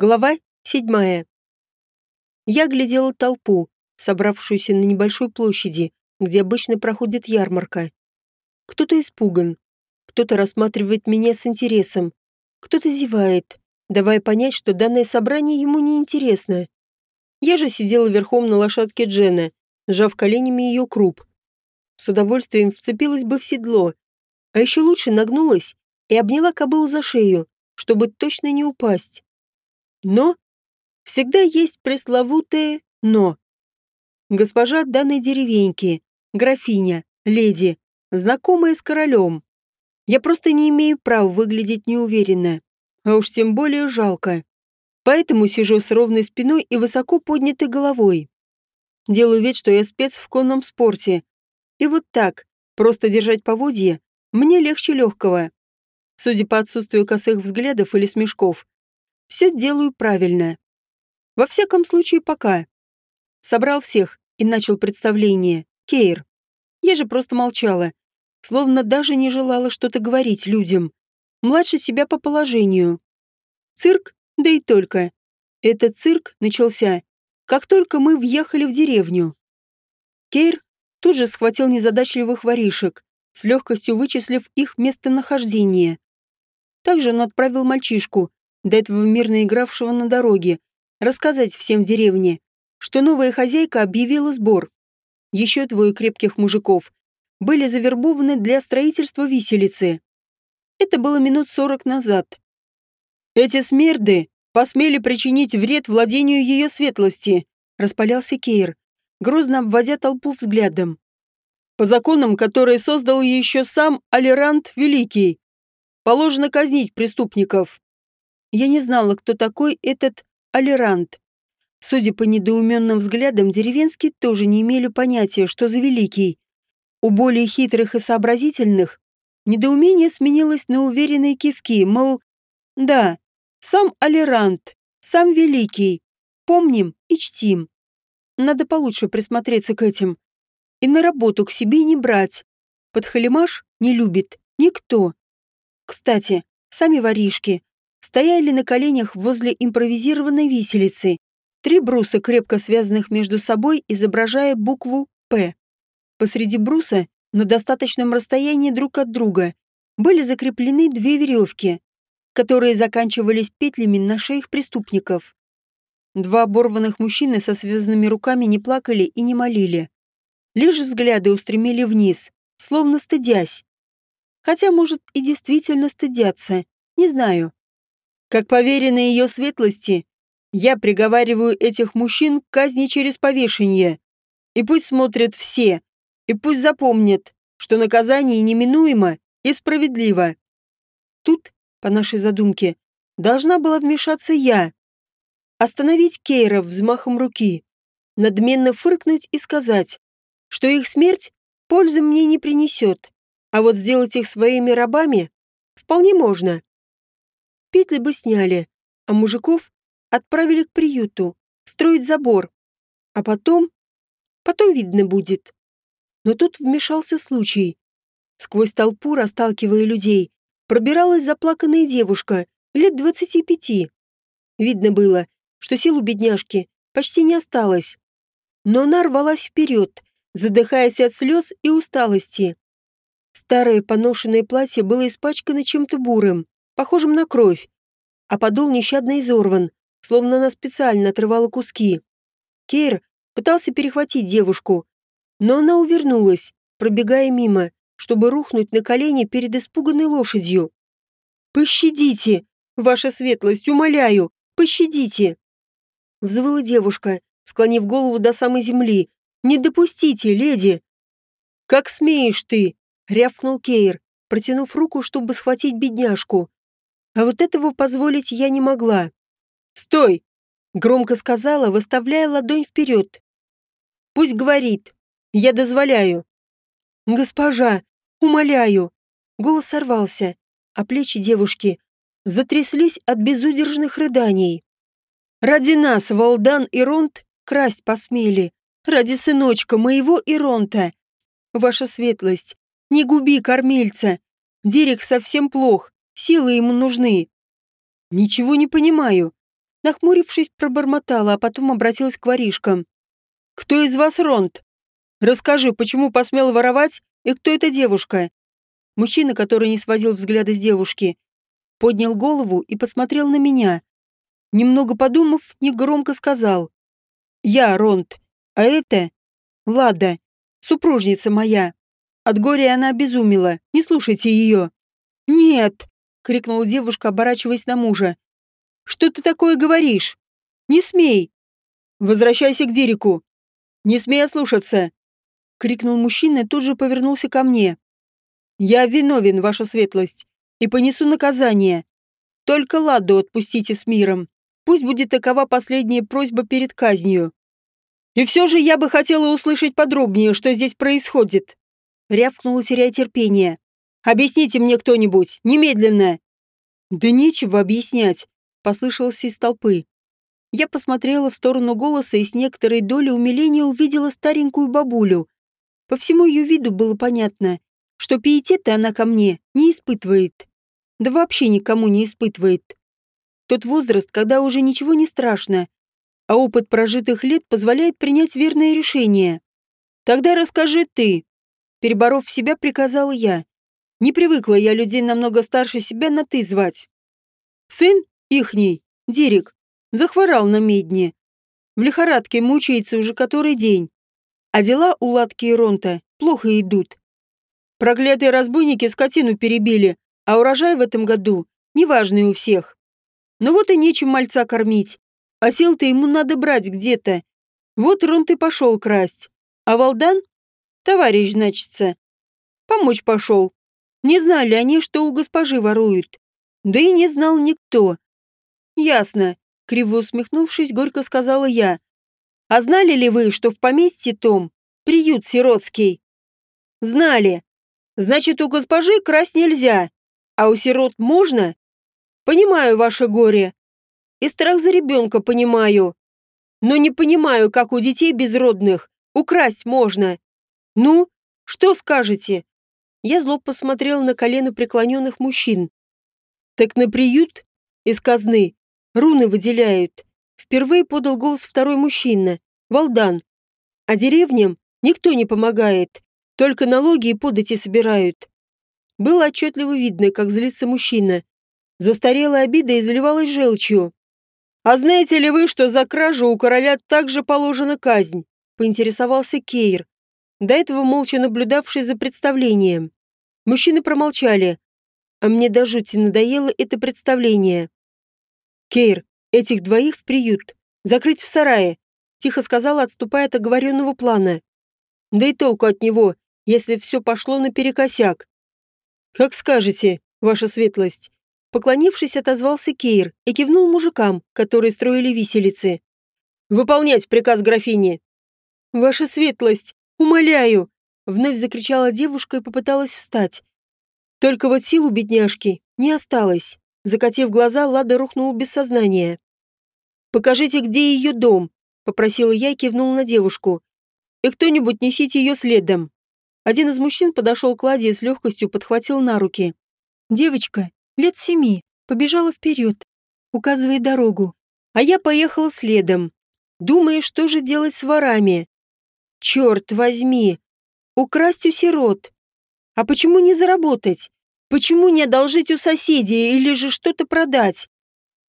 Глава седьмая. Я глядела толпу, собравшуюся на небольшой площади, где обычно проходит ярмарка. Кто-то испуган, кто-то рассматривает меня с интересом, кто-то зевает, давая понять, что данное собрание ему не интересно. Я же сидела верхом на лошадке Джена, сжав коленями ее круп. С удовольствием вцепилась бы в седло, а еще лучше нагнулась и обняла кобылу за шею, чтобы точно не упасть. Но всегда есть пресловутое «но». Госпожа данной деревеньки, графиня, леди, знакомая с королем. Я просто не имею права выглядеть неуверенно, а уж тем более жалко. Поэтому сижу с ровной спиной и высоко поднятой головой. Делаю вид, что я спец в конном спорте. И вот так, просто держать поводье, мне легче легкого. Судя по отсутствию косых взглядов или смешков, все делаю правильно. Во всяком случае, пока. Собрал всех и начал представление. Кейр. Я же просто молчала, словно даже не желала что-то говорить людям. Младше себя по положению. Цирк, да и только. Этот цирк начался, как только мы въехали в деревню. Кейр тут же схватил незадачливых воришек, с легкостью вычислив их местонахождение. Также он отправил мальчишку, до этого мирно игравшего на дороге, рассказать всем в деревне, что новая хозяйка объявила сбор. Еще двое крепких мужиков были завербованы для строительства виселицы. Это было минут сорок назад. «Эти смерды посмели причинить вред владению ее светлости», распалялся Кейр, грозно обводя толпу взглядом. «По законам, которые создал еще сам Алерант Великий, положено казнить преступников. Я не знала, кто такой этот Алерант. Судя по недоуменным взглядам, деревенские тоже не имели понятия, что за великий. У более хитрых и сообразительных недоумение сменилось на уверенные кивки, мол, да, сам Алерант, сам великий, помним и чтим. Надо получше присмотреться к этим. И на работу к себе не брать. Подхалимаш не любит никто. Кстати, сами воришки, стояли на коленях возле импровизированной виселицы. Три бруса, крепко связанных между собой, изображая букву «П». Посреди бруса, на достаточном расстоянии друг от друга, были закреплены две веревки, которые заканчивались петлями на шеях преступников. Два оборванных мужчины со связанными руками не плакали и не молили. Лишь взгляды устремили вниз, словно стыдясь. Хотя, может, и действительно стыдятся, не знаю. Как поверенный ее светлости, я приговариваю этих мужчин к казни через повешение. И пусть смотрят все, и пусть запомнят, что наказание неминуемо и справедливо. Тут, по нашей задумке, должна была вмешаться я. Остановить Кейра взмахом руки, надменно фыркнуть и сказать, что их смерть пользы мне не принесет, а вот сделать их своими рабами вполне можно. Петли бы сняли, а мужиков отправили к приюту, строить забор. А потом... Потом видно будет. Но тут вмешался случай. Сквозь толпу, расталкивая людей, пробиралась заплаканная девушка, лет двадцати пяти. Видно было, что сил у бедняжки почти не осталось. Но она рвалась вперед, задыхаясь от слез и усталости. Старое поношенное платье было испачкано чем-то бурым похожим на кровь, а подол нещадно изорван, словно она специально отрывала куски. Кейр пытался перехватить девушку, но она увернулась, пробегая мимо, чтобы рухнуть на колени перед испуганной лошадью. «Пощадите! Ваша светлость, умоляю! Пощадите!» Взвыла девушка, склонив голову до самой земли. «Не допустите, леди!» «Как смеешь ты!» — рявкнул Кейр, протянув руку, чтобы схватить бедняжку. А вот этого позволить я не могла. «Стой!» — громко сказала, выставляя ладонь вперед. «Пусть говорит. Я дозволяю». «Госпожа, умоляю!» Голос сорвался, а плечи девушки затряслись от безудержных рыданий. «Ради нас, Валдан и Ронт, красть посмели. Ради сыночка моего Иронта. Ваша светлость, не губи кормильца. Дерек совсем плох. Силы ему нужны. Ничего не понимаю. Нахмурившись, пробормотала, а потом обратилась к воришкам. «Кто из вас Ронт? Расскажи, почему посмел воровать и кто эта девушка?» Мужчина, который не сводил взгляда с девушки, поднял голову и посмотрел на меня. Немного подумав, негромко сказал. «Я Ронт, а это Лада, супружница моя. От горя она обезумела, не слушайте ее». «Нет!» — крикнула девушка, оборачиваясь на мужа. «Что ты такое говоришь? Не смей!» «Возвращайся к Дирику! Не смей ослушаться!» — крикнул мужчина и тут же повернулся ко мне. «Я виновен, ваша светлость, и понесу наказание. Только Ладу отпустите с миром. Пусть будет такова последняя просьба перед казнью. И все же я бы хотела услышать подробнее, что здесь происходит. Рявкнула, теряя терпение. Объясните мне кто-нибудь, немедленно. Да нечего объяснять, послышалось из толпы. Я посмотрела в сторону голоса и с некоторой долей умиления увидела старенькую бабулю. По всему ее виду было понятно, что пиетета она ко мне не испытывает. Да вообще никому не испытывает. Тот возраст, когда уже ничего не страшно, а опыт прожитых лет позволяет принять верное решение. Тогда расскажи ты. Переборов себя, приказала я. Не привыкла я людей намного старше себя на «ты» звать. Сын ихний, Дирик, захворал на медне. В лихорадке мучается уже который день. А дела у Латки и Ронта плохо идут. Проклятые разбойники скотину перебили, а урожай в этом году неважный у всех. Ну вот и нечем мальца кормить. А сил-то ему надо брать где-то. Вот Рон ты пошел красть. А Валдан? Товарищ, значится. Помочь пошел. Не знали они, что у госпожи воруют. Да и не знал никто. Ясно. Криво усмехнувшись, горько сказала я. А знали ли вы, что в поместье том приют сиротский? Знали. Значит, у госпожи красть нельзя, а у сирот можно? Понимаю ваше горе. И страх за ребенка понимаю. Но не понимаю, как у детей безродных украсть можно. Ну, что скажете? Я зло посмотрел на колено преклоненных мужчин. Так на приют из казны руны выделяют. Впервые подал голос второй мужчина, Валдан. А деревням никто не помогает. Только налоги и подати собирают. Было отчетливо видно, как злится мужчина. Застарелая обида изливалась желчью. «А знаете ли вы, что за кражу у короля также положена казнь?» — поинтересовался Кейр, до этого молча наблюдавший за представлением. Мужчины промолчали, а мне до жути надоело это представление. «Кейр, этих двоих в приют, закрыть в сарае», — тихо сказала, отступая от оговоренного плана. «Да и толку от него, если все пошло наперекосяк. Как скажете, ваша светлость. Поклонившись, отозвался Кейр и кивнул мужикам, которые строили виселицы. «Выполнять приказ графини!» «Ваша светлость! Умоляю!» Вновь закричала девушка и попыталась встать. Только вот сил у бедняжки не осталось. Закатив глаза, Лада рухнула без сознания. «Покажите, где ее дом», — попросила я и кивнула на девушку. «И кто-нибудь несите ее следом». Один из мужчин подошел к Ладе и с легкостью подхватил на руки. Девочка, лет семи, побежала вперед, указывая дорогу. А я поехала следом, думая, что же делать с ворами. Черт возьми! Украсть у сирот. А почему не заработать? Почему не одолжить у соседей или же что-то продать?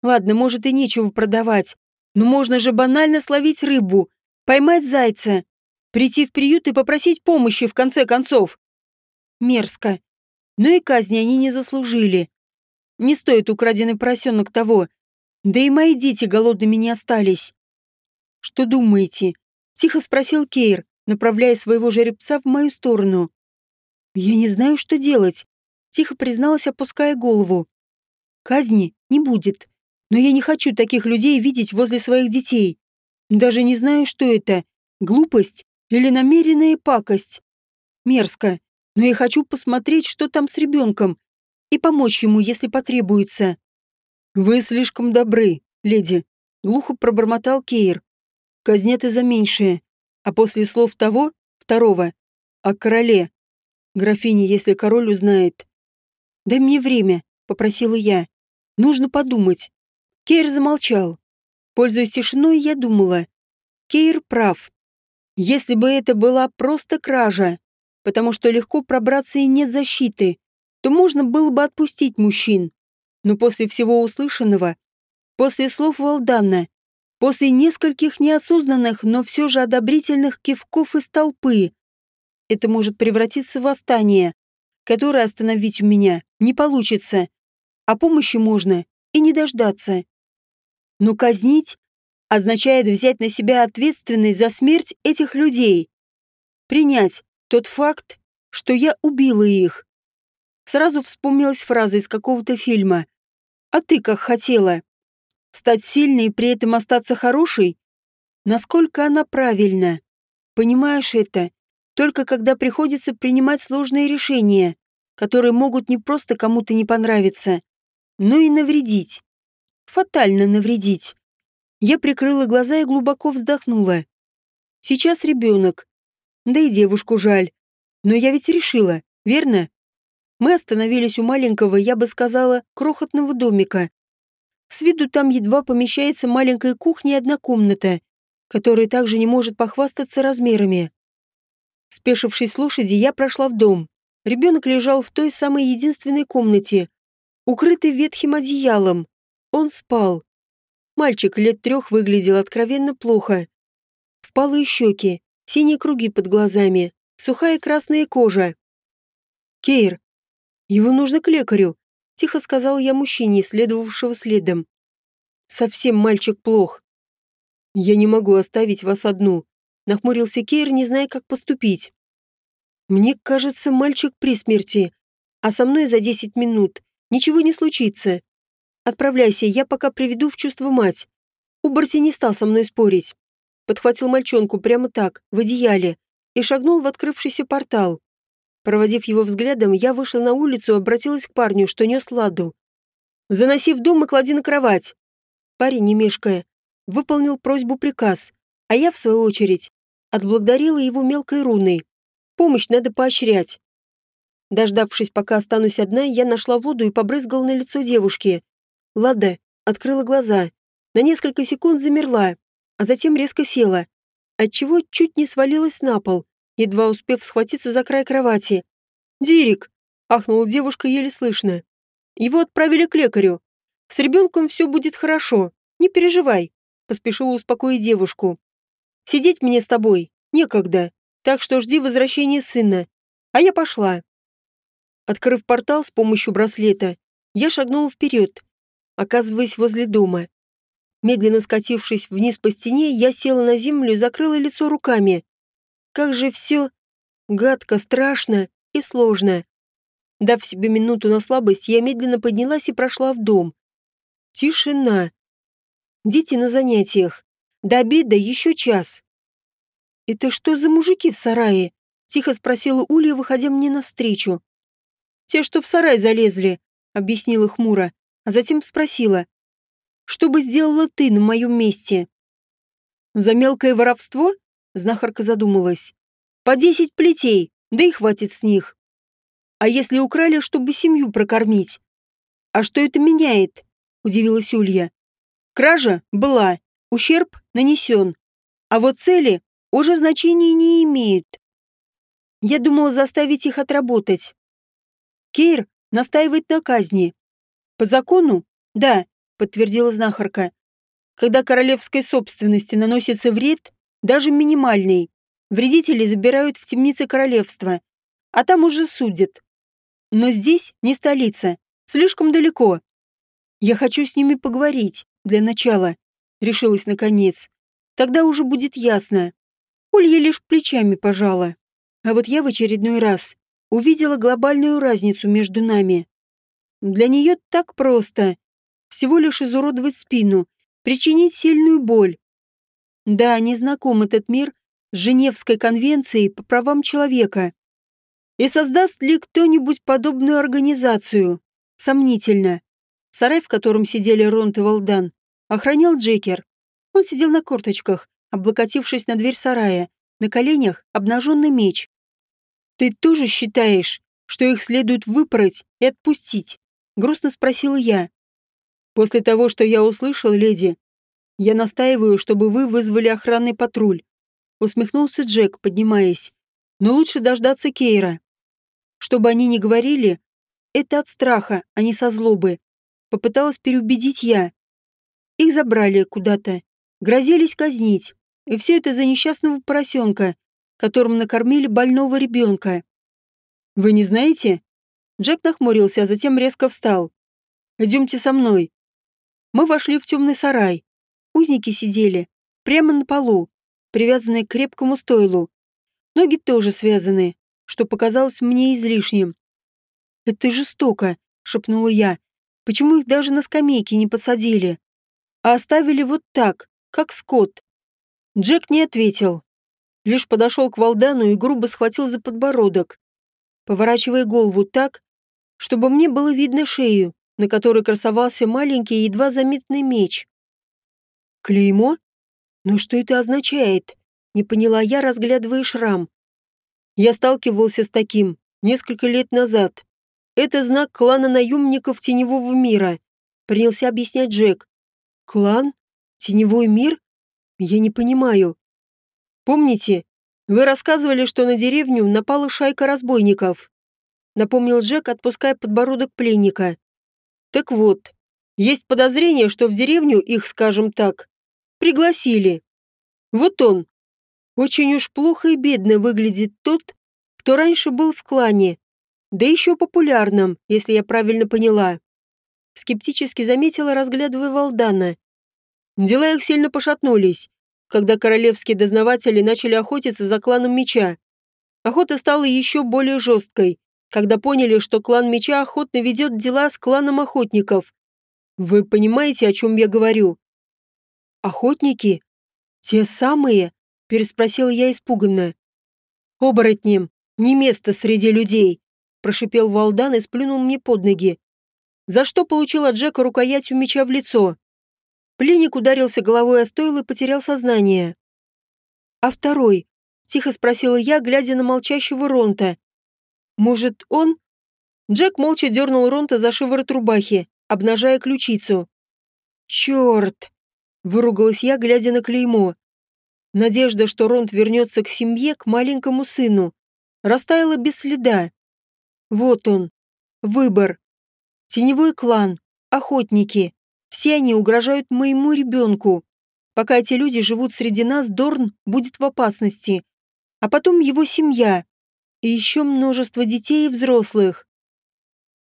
Ладно, может и нечего продавать, но можно же банально словить рыбу, поймать зайца, Прийти в приют и попросить помощи, в конце концов. Мерзко. Но и казни они не заслужили. Не стоит украденный поросенок того. Да и мои дети голодными не остались. Что думаете? Тихо спросил Кейр, направляя своего жеребца в мою сторону. Я не знаю, что делать. Тихо призналась, опуская голову. Казни не будет. Но я не хочу таких людей видеть возле своих детей. Даже не знаю, что это. Глупость или намеренная пакость? Мерзко. Но я хочу посмотреть, что там с ребенком, и помочь ему, если потребуется. Вы слишком добры, леди. Глухо пробормотал Кейр. Казнят и за меньшее. А после слов того, второго, о короле. Графиня, если король узнает. Дай мне время, попросила я. Нужно подумать. Кейр замолчал. Пользуясь тишиной, я думала. Кейр прав. Если бы это была просто кража, потому что легко пробраться и нет защиты, то можно было бы отпустить мужчин. Но после всего услышанного, после слов Валдана, после нескольких неосознанных, но все же одобрительных кивков из толпы, это может превратиться в восстание, которое остановить у меня не получится, а помощи можно и не дождаться. Но казнить означает взять на себя ответственность за смерть этих людей, принять тот факт, что я убила их. Сразу вспомнилась фраза из какого-то фильма. «А ты как хотела?» Стать сильной и при этом остаться хорошей? Насколько она правильна? Понимаешь это, только когда приходится принимать сложные решения, которые могут не просто кому-то не понравиться, но и навредить. Фатально навредить. Я прикрыла глаза и глубоко вздохнула. Сейчас ребенок. Да и девушку жаль. Но я ведь решила, верно? Мы остановились у маленького, я бы сказала, крохотного домика. С виду там едва помещается маленькая кухня и одна комната, которая также не может похвастаться размерами. Спешившись с лошади, я прошла в дом. Ребенок лежал в той самой единственной комнате, укрытый ветхим одеялом. Он спал. Мальчик лет трех выглядел откровенно плохо. Впалые щеки, синие круги под глазами, сухая красная кожа. «Кейр, его нужно к лекарю», — тихо сказал я мужчине, следовавшего следом. «Совсем мальчик плох». «Я не могу оставить вас одну», — нахмурился Кейр, не зная, как поступить. «Мне кажется, мальчик при смерти, а со мной за десять минут ничего не случится. Отправляйся, я пока приведу в чувство мать». Уборти не стал со мной спорить. Подхватил мальчонку прямо так, в одеяле, и шагнул в открывшийся портал. Проводив его взглядом, я вышла на улицу и обратилась к парню, что нес ладу. «Заноси в дом и клади на кровать». Парень, не мешкая, выполнил просьбу-приказ, а я, в свою очередь, отблагодарила его мелкой руной. Помощь надо поощрять. Дождавшись, пока останусь одна, я нашла воду и побрызгала на лицо девушки. Лада открыла глаза, на несколько секунд замерла, а затем резко села, отчего чуть не свалилась на пол, едва успев схватиться за край кровати. «Дирик!» — ахнула девушка еле слышно. «Его отправили к лекарю. С ребенком все будет хорошо, не переживай», — поспешила успокоить девушку. «Сидеть мне с тобой некогда, так что жди возвращения сына. А я пошла». Открыв портал с помощью браслета, я шагнула вперед, оказываясь возле дома. Медленно скатившись вниз по стене, я села на землю и закрыла лицо руками. Как же все гадко, страшно и сложно. Дав себе минуту на слабость, я медленно поднялась и прошла в дом. Тишина. Дети на занятиях. До обеда еще час. «Это что за мужики в сарае?» — тихо спросила Улья, выходя мне навстречу. «Те, что в сарай залезли», — объяснила хмуро, а затем спросила. «Что бы сделала ты на моем месте?» «За мелкое воровство?» Знахарка задумалась. По десять плетей, да и хватит с них. А если украли, чтобы семью прокормить? А что это меняет? Удивилась Улья. Кража была, ущерб нанесен. А вот цели уже значения не имеют. Я думала заставить их отработать. Кейр настаивает на казни. По закону? Да, подтвердила знахарка. Когда королевской собственности наносится вред, даже минимальный. Вредители забирают в темнице королевства, а там уже судят. Но здесь не столица, слишком далеко. Я хочу с ними поговорить, для начала, решилась наконец. Тогда уже будет ясно. Олья лишь плечами пожала. А вот я в очередной раз увидела глобальную разницу между нами. Для нее так просто. Всего лишь изуродовать спину, причинить сильную боль, да, не знаком этот мир с Женевской конвенцией по правам человека. И создаст ли кто-нибудь подобную организацию? Сомнительно. Сарай, в котором сидели Ронт и Валдан, охранял Джекер. Он сидел на корточках, облокотившись на дверь сарая, на коленях обнаженный меч. «Ты тоже считаешь, что их следует выпороть и отпустить?» — грустно спросила я. «После того, что я услышал, леди, Я настаиваю, чтобы вы вызвали охранный патруль. Усмехнулся Джек, поднимаясь. Но лучше дождаться Кейра. Чтобы они не говорили, это от страха, а не со злобы. Попыталась переубедить я. Их забрали куда-то. Грозились казнить. И все это за несчастного поросенка, которым накормили больного ребенка. «Вы не знаете?» Джек нахмурился, а затем резко встал. «Идемте со мной». Мы вошли в темный сарай. Узники сидели прямо на полу, привязанные к крепкому стойлу. Ноги тоже связаны, что показалось мне излишним. «Это жестоко», — шепнула я. «Почему их даже на скамейке не посадили, а оставили вот так, как скот?» Джек не ответил. Лишь подошел к Валдану и грубо схватил за подбородок, поворачивая голову так, чтобы мне было видно шею, на которой красовался маленький едва заметный меч. «Клеймо? Но что это означает?» Не поняла я, разглядывая шрам. Я сталкивался с таким несколько лет назад. Это знак клана наемников Теневого мира. Принялся объяснять Джек. Клан? Теневой мир? Я не понимаю. Помните, вы рассказывали, что на деревню напала шайка разбойников? Напомнил Джек, отпуская подбородок пленника. Так вот, есть подозрение, что в деревню их, скажем так, пригласили. Вот он. Очень уж плохо и бедно выглядит тот, кто раньше был в клане, да еще популярном, если я правильно поняла. Скептически заметила, разглядывая Валдана. Дела их сильно пошатнулись, когда королевские дознаватели начали охотиться за кланом Меча. Охота стала еще более жесткой, когда поняли, что клан Меча охотно ведет дела с кланом охотников. Вы понимаете, о чем я говорю? Охотники? Те самые? Переспросила я испуганно. Оборотнем, не место среди людей, прошипел Валдан и сплюнул мне под ноги. За что получил от Джека рукоятью меча в лицо? Пленник ударился головой о стойло и потерял сознание. «А второй?» — тихо спросила я, глядя на молчащего Ронта. «Может, он?» Джек молча дернул Ронта за шиворот рубахи, обнажая ключицу. «Черт!» — выругалась я, глядя на клеймо. Надежда, что Ронт вернется к семье, к маленькому сыну, растаяла без следа. Вот он. Выбор. Теневой клан. Охотники. Все они угрожают моему ребенку. Пока эти люди живут среди нас, Дорн будет в опасности. А потом его семья. И еще множество детей и взрослых.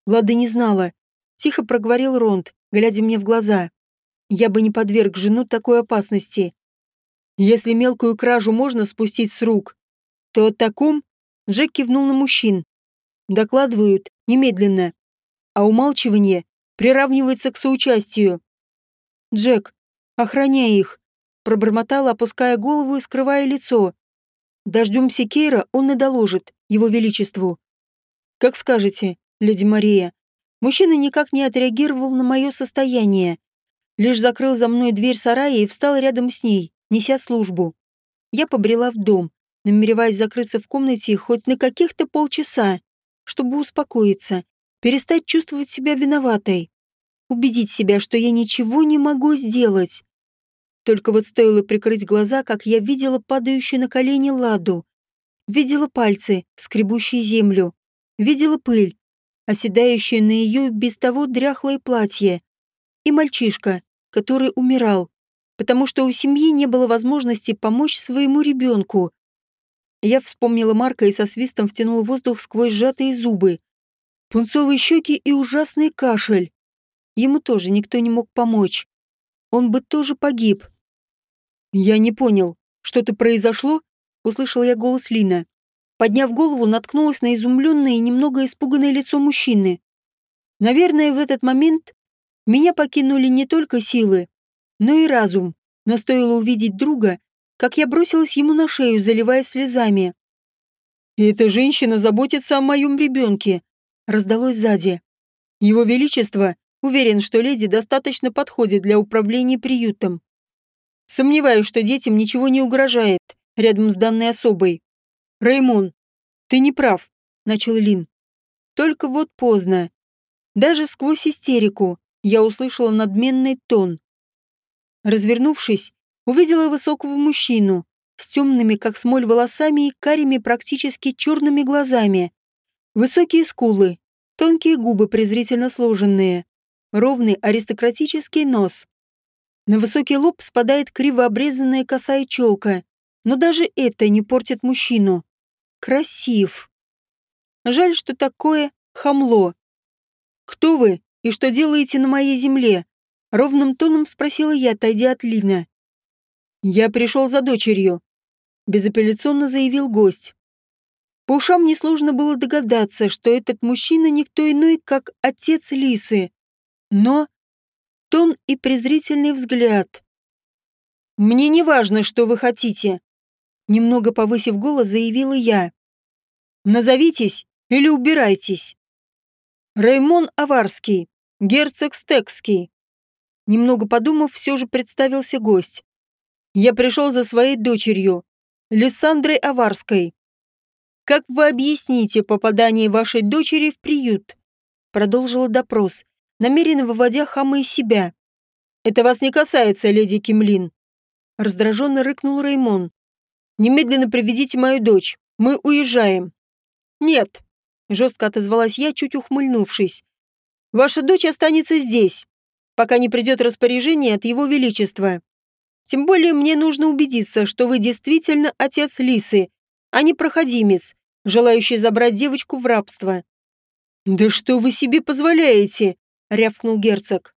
Лада не знала. Тихо проговорил Ронд, глядя мне в глаза. Я бы не подверг жену такой опасности. Если мелкую кражу можно спустить с рук, то о таком Джек кивнул на мужчин. Докладывают немедленно. А умалчивание приравнивается к соучастию. «Джек, охраняй их», — пробормотала, опуская голову и скрывая лицо. «Дождемся Кейра, он и доложит, его величеству». «Как скажете, леди Мария». Мужчина никак не отреагировал на мое состояние. Лишь закрыл за мной дверь сарая и встал рядом с ней, неся службу. Я побрела в дом, намереваясь закрыться в комнате хоть на каких-то полчаса, чтобы успокоиться, перестать чувствовать себя виноватой, убедить себя, что я ничего не могу сделать. Только вот стоило прикрыть глаза, как я видела падающую на колени ладу, видела пальцы, скребущие землю, видела пыль, оседающую на ее без того дряхлое платье, и мальчишка, который умирал, потому что у семьи не было возможности помочь своему ребенку. Я вспомнила Марка и со свистом втянула воздух сквозь сжатые зубы, пунцовые щеки и ужасный кашель. Ему тоже никто не мог помочь. Он бы тоже погиб. «Я не понял, что-то произошло?» — услышал я голос Лина. Подняв голову, наткнулась на изумленное и немного испуганное лицо мужчины. Наверное, в этот момент меня покинули не только силы, но и разум, но стоило увидеть друга, как я бросилась ему на шею, заливаясь слезами. эта женщина заботится о моем ребенке», раздалось сзади. Его Величество уверен, что леди достаточно подходит для управления приютом. Сомневаюсь, что детям ничего не угрожает рядом с данной особой. Раймон, ты не прав, начал Лин. Только вот поздно. Даже сквозь истерику я услышала надменный тон. Развернувшись, увидела высокого мужчину с темными, как смоль, волосами и карими, практически черными глазами. Высокие скулы, тонкие губы презрительно сложенные, ровный аристократический нос. На высокий лоб спадает криво обрезанная косая челка, но даже это не портит мужчину. Красив. Жаль, что такое хамло. «Кто вы и что делаете на моей земле?» Ровным тоном спросила я, отойдя от Лина. «Я пришел за дочерью», — безапелляционно заявил гость. По ушам несложно было догадаться, что этот мужчина никто иной, как отец Лисы. Но тон и презрительный взгляд. «Мне не важно, что вы хотите», — немного повысив голос, заявила я. «Назовитесь или убирайтесь». Раймон Аварский, герцог Стекский. Немного подумав, все же представился гость. Я пришел за своей дочерью, Лиссандрой Аварской. «Как вы объясните попадание вашей дочери в приют?» Продолжила допрос, намеренно выводя хама из себя. «Это вас не касается, леди Кимлин». Раздраженно рыкнул Реймон. «Немедленно приведите мою дочь. Мы уезжаем». «Нет», — жестко отозвалась я, чуть ухмыльнувшись. «Ваша дочь останется здесь, пока не придет распоряжение от его величества. Тем более мне нужно убедиться, что вы действительно отец Лисы, а не проходимец, желающий забрать девочку в рабство. «Да что вы себе позволяете?» — рявкнул герцог.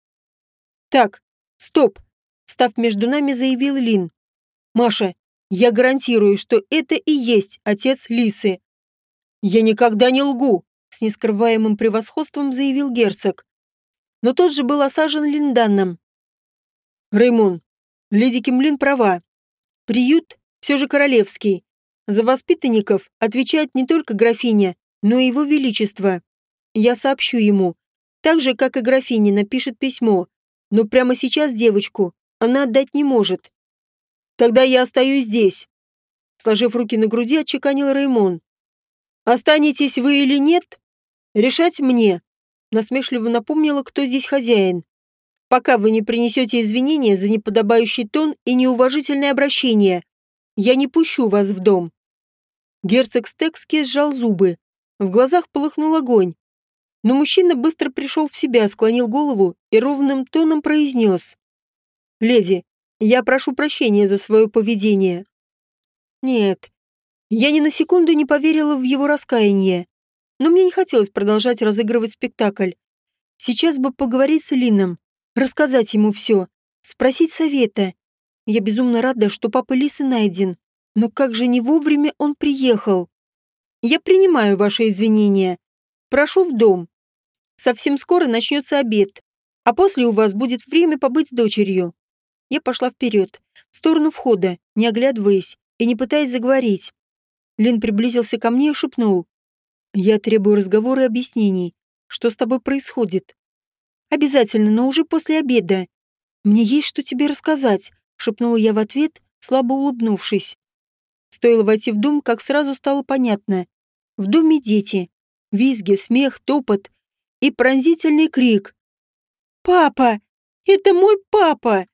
«Так, стоп!» — встав между нами, заявил Лин. «Маша, я гарантирую, что это и есть отец Лисы». «Я никогда не лгу!» — с нескрываемым превосходством заявил герцог. Но тот же был осажен Линданном. «Реймон, леди Кимлин права. Приют все же королевский, за воспитанников отвечает не только графиня, но и его величество. Я сообщу ему. Так же, как и графиня напишет письмо. Но прямо сейчас девочку она отдать не может. Тогда я остаюсь здесь. Сложив руки на груди, отчеканил Раймон. Останетесь вы или нет? Решать мне. Насмешливо напомнила, кто здесь хозяин. Пока вы не принесете извинения за неподобающий тон и неуважительное обращение, я не пущу вас в дом. Герцог Стекский сжал зубы. В глазах полыхнул огонь. Но мужчина быстро пришел в себя, склонил голову и ровным тоном произнес. «Леди, я прошу прощения за свое поведение». Нет, я ни на секунду не поверила в его раскаяние. Но мне не хотелось продолжать разыгрывать спектакль. Сейчас бы поговорить с Лином, рассказать ему все, спросить совета. Я безумно рада, что папа Лисы найден. Но как же не вовремя он приехал? Я принимаю ваши извинения. Прошу в дом. Совсем скоро начнется обед, а после у вас будет время побыть с дочерью. Я пошла вперед, в сторону входа, не оглядываясь и не пытаясь заговорить. Лин приблизился ко мне и шепнул. «Я требую разговора и объяснений. Что с тобой происходит?» «Обязательно, но уже после обеда. Мне есть что тебе рассказать», — шепнула я в ответ, слабо улыбнувшись. Стоило войти в дом, как сразу стало понятно. В доме дети. Визги, смех, топот и пронзительный крик. «Папа! Это мой папа!»